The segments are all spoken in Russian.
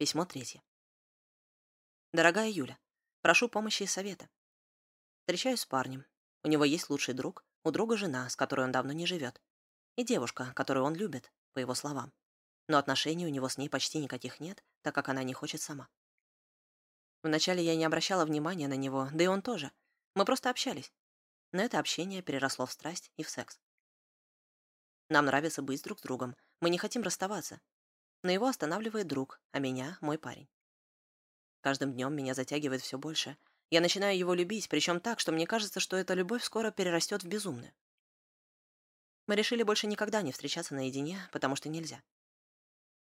Письмо третье. Дорогая Юля, прошу помощи и совета. Встречаюсь с парнем. У него есть лучший друг, у друга жена, с которой он давно не живет, и девушка, которую он любит, по его словам. Но отношений у него с ней почти никаких нет, так как она не хочет сама. Вначале я не обращала внимания на него, да и он тоже. Мы просто общались. Но это общение переросло в страсть и в секс. Нам нравится быть друг с другом. Мы не хотим расставаться. Но его останавливает друг, а меня — мой парень. Каждым днем меня затягивает все больше. Я начинаю его любить, причем так, что мне кажется, что эта любовь скоро перерастет в безумную. Мы решили больше никогда не встречаться наедине, потому что нельзя.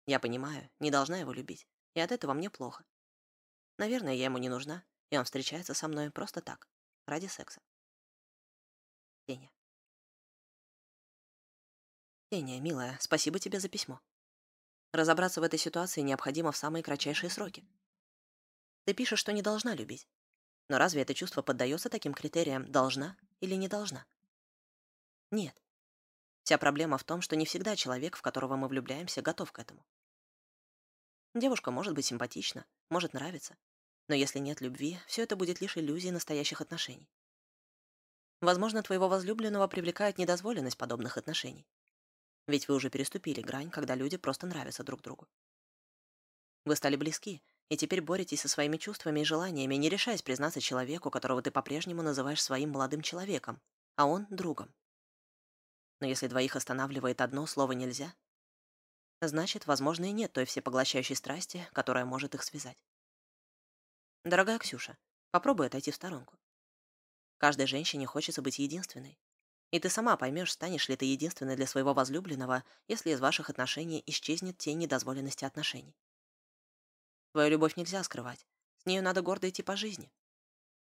Я понимаю, не должна его любить, и от этого мне плохо. Наверное, я ему не нужна, и он встречается со мной просто так, ради секса. Сеня. Сеня, милая, спасибо тебе за письмо. Разобраться в этой ситуации необходимо в самые кратчайшие сроки. Ты пишешь, что не должна любить. Но разве это чувство поддается таким критериям «должна» или «не должна»? Нет. Вся проблема в том, что не всегда человек, в которого мы влюбляемся, готов к этому. Девушка может быть симпатична, может нравиться, но если нет любви, все это будет лишь иллюзией настоящих отношений. Возможно, твоего возлюбленного привлекает недозволенность подобных отношений. Ведь вы уже переступили грань, когда люди просто нравятся друг другу. Вы стали близки, и теперь боретесь со своими чувствами и желаниями, не решаясь признаться человеку, которого ты по-прежнему называешь своим молодым человеком, а он — другом. Но если двоих останавливает одно слово «нельзя», значит, возможно, и нет той всепоглощающей страсти, которая может их связать. Дорогая Ксюша, попробуй отойти в сторонку. Каждой женщине хочется быть единственной, и ты сама поймешь, станешь ли ты единственной для своего возлюбленного, если из ваших отношений исчезнет тень недозволенности отношений. Твою любовь нельзя скрывать. С нею надо гордо идти по жизни.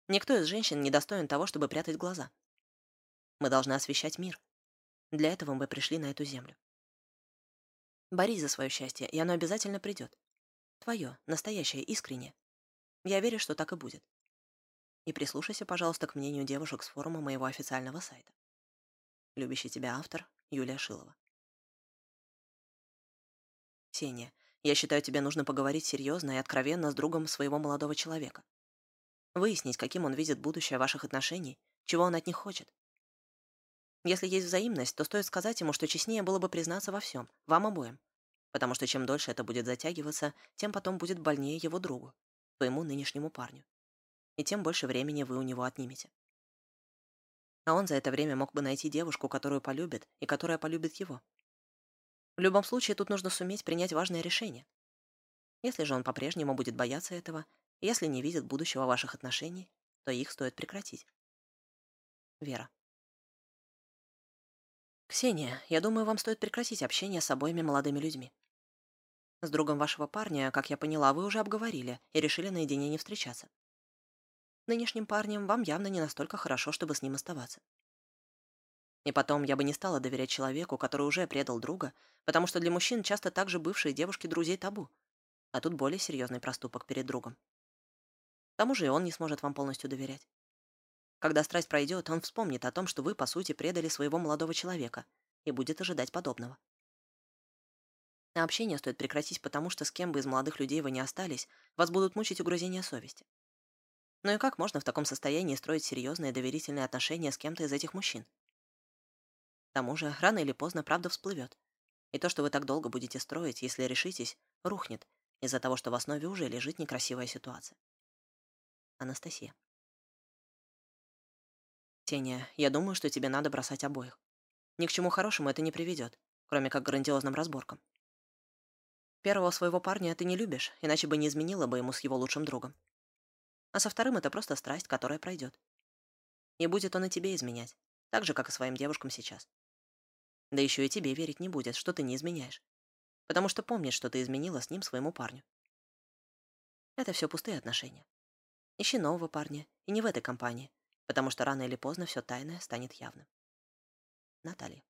Никто из женщин не достоин того, чтобы прятать глаза. Мы должны освещать мир. Для этого мы пришли на эту землю. Борись за свое счастье, и оно обязательно придет. Твое, настоящее, искреннее. Я верю, что так и будет. И прислушайся, пожалуйста, к мнению девушек с форума моего официального сайта. Любящий тебя автор Юлия Шилова. Ксения, я считаю, тебе нужно поговорить серьезно и откровенно с другом своего молодого человека. Выяснить, каким он видит будущее ваших отношений, чего он от них хочет. Если есть взаимность, то стоит сказать ему, что честнее было бы признаться во всем, вам обоим. Потому что чем дольше это будет затягиваться, тем потом будет больнее его другу, твоему нынешнему парню. И тем больше времени вы у него отнимете. А он за это время мог бы найти девушку, которую полюбит и которая полюбит его. В любом случае, тут нужно суметь принять важное решение. Если же он по-прежнему будет бояться этого, если не видит будущего ваших отношений, то их стоит прекратить. Вера. Ксения, я думаю, вам стоит прекратить общение с обоими молодыми людьми. С другом вашего парня, как я поняла, вы уже обговорили и решили наедине не встречаться нынешним парнем вам явно не настолько хорошо, чтобы с ним оставаться. И потом, я бы не стала доверять человеку, который уже предал друга, потому что для мужчин часто также бывшие девушки друзей табу, а тут более серьезный проступок перед другом. К тому же и он не сможет вам полностью доверять. Когда страсть пройдет, он вспомнит о том, что вы, по сути, предали своего молодого человека и будет ожидать подобного. А общение стоит прекратить, потому что с кем бы из молодых людей вы не остались, вас будут мучить угрызения совести. Ну и как можно в таком состоянии строить серьезные доверительные отношения с кем-то из этих мужчин? К тому же, рано или поздно правда всплывет. И то, что вы так долго будете строить, если решитесь, рухнет из-за того, что в основе уже лежит некрасивая ситуация. Анастасия. Тения, я думаю, что тебе надо бросать обоих. Ни к чему хорошему это не приведет, кроме как к грандиозным разборкам. Первого своего парня ты не любишь, иначе бы не изменила бы ему с его лучшим другом а со вторым это просто страсть, которая пройдет. И будет он и тебе изменять, так же, как и своим девушкам сейчас. Да еще и тебе верить не будет, что ты не изменяешь, потому что помнит, что ты изменила с ним своему парню. Это все пустые отношения. Ищи нового парня, и не в этой компании, потому что рано или поздно все тайное станет явным. Наталья.